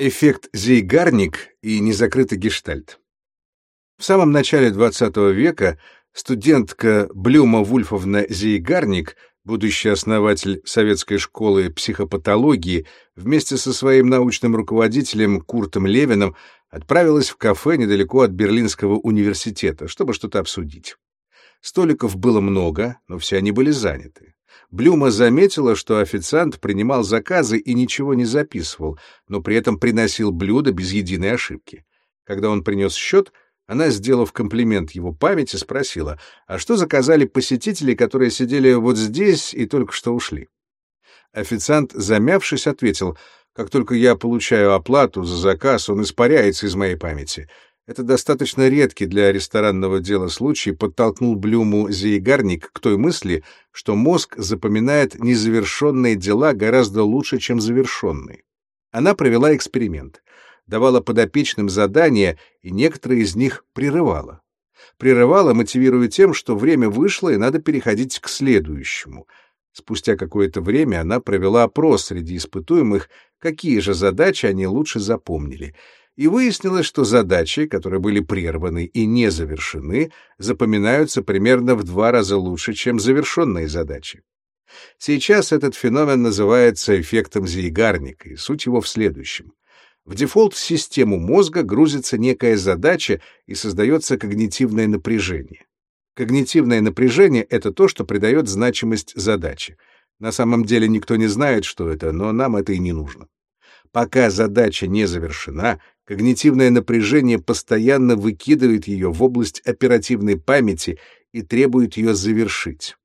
Эффект Зейгарник и незакрытый гештальт. В самом начале XX века студентка Блюма Вульфовна Зейгарник, будущий основатель советской школы психопатологии, вместе со своим научным руководителем Куртом Левиным отправилась в кафе недалеко от Берлинского университета, чтобы что-то обсудить. Столиков было много, но все они были заняты. Блюма заметила, что официант принимал заказы и ничего не записывал, но при этом приносил блюда без единой ошибки. Когда он принес счет, она, сделав комплимент его памяти, спросила, а что заказали посетители, которые сидели вот здесь и только что ушли? Официант, замявшись, ответил, как только я получаю оплату за заказ, он испаряется из моей памяти. Это достаточно редкий для ресторанного дела случай подтолкнул Блюму Зейгарник к той мысли, что мозг запоминает незавершенные дела гораздо лучше, чем завершенные. Она провела эксперимент, давала подопечным задания и некоторые из них прерывала. Прерывала, мотивируя тем, что время вышло и надо переходить к следующему. Спустя какое-то время она провела опрос среди испытуемых, какие же задачи они лучше запомнили — и выяснилось, что задачи, которые были прерваны и не завершены, запоминаются примерно в два раза лучше, чем завершенные задачи. Сейчас этот феномен называется эффектом Зейгарника, и суть его в следующем. В дефолт-систему мозга грузится некая задача и создается когнитивное напряжение. Когнитивное напряжение — это то, что придает значимость задаче. На самом деле никто не знает, что это, но нам это и не нужно. Пока задача не завершена, когнитивное напряжение постоянно выкидывает ее в область оперативной памяти и требует ее завершить.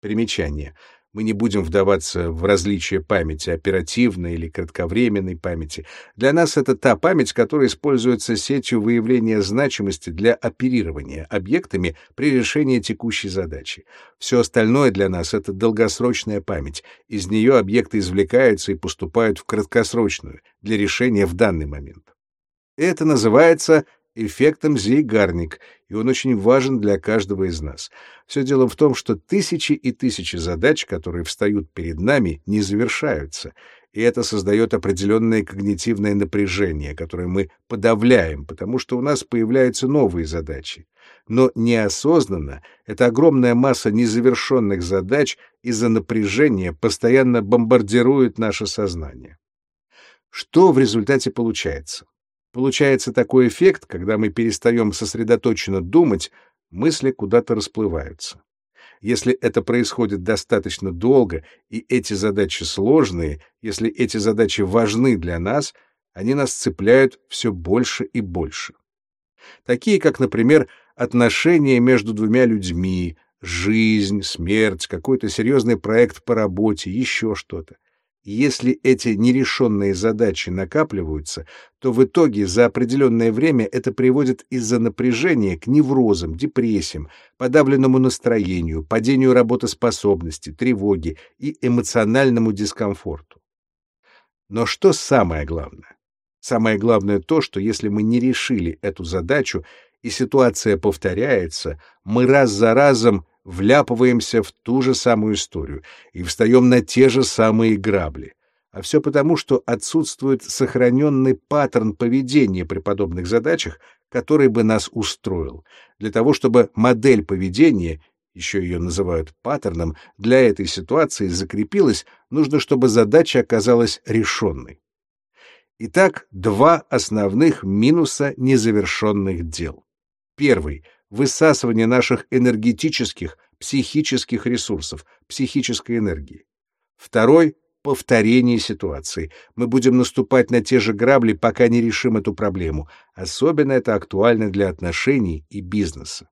Примечание. Мы не будем вдаваться в различия памяти, оперативной или кратковременной памяти. Для нас это та память, которая используется сетью выявления значимости для оперирования объектами при решении текущей задачи. Все остальное для нас — это долгосрочная память. Из нее объекты извлекаются и поступают в краткосрочную, для решения в данный момент. Это называется эффектом Зейгарник, и он очень важен для каждого из нас. Все дело в том, что тысячи и тысячи задач, которые встают перед нами, не завершаются, и это создает определенное когнитивное напряжение, которое мы подавляем, потому что у нас появляются новые задачи. Но неосознанно эта огромная масса незавершенных задач из-за напряжения постоянно бомбардирует наше сознание. Что в результате получается? Получается такой эффект, когда мы перестаем сосредоточенно думать, мысли куда-то расплываются. Если это происходит достаточно долго, и эти задачи сложные, если эти задачи важны для нас, они нас цепляют все больше и больше. Такие, как, например, отношения между двумя людьми, жизнь, смерть, какой-то серьезный проект по работе, еще что-то. Если эти нерешенные задачи накапливаются, то в итоге за определенное время это приводит из-за напряжения к неврозам, депрессиям, подавленному настроению, падению работоспособности, тревоге и эмоциональному дискомфорту. Но что самое главное? Самое главное то, что если мы не решили эту задачу, и ситуация повторяется, мы раз за разом вляпываемся в ту же самую историю и встаем на те же самые грабли. А все потому, что отсутствует сохраненный паттерн поведения при подобных задачах, который бы нас устроил. Для того, чтобы модель поведения, еще ее называют паттерном, для этой ситуации закрепилась, нужно, чтобы задача оказалась решенной. Итак, два основных минуса незавершенных дел. Первый высасывание наших энергетических, психических ресурсов, психической энергии. Второй — повторение ситуации. Мы будем наступать на те же грабли, пока не решим эту проблему. Особенно это актуально для отношений и бизнеса.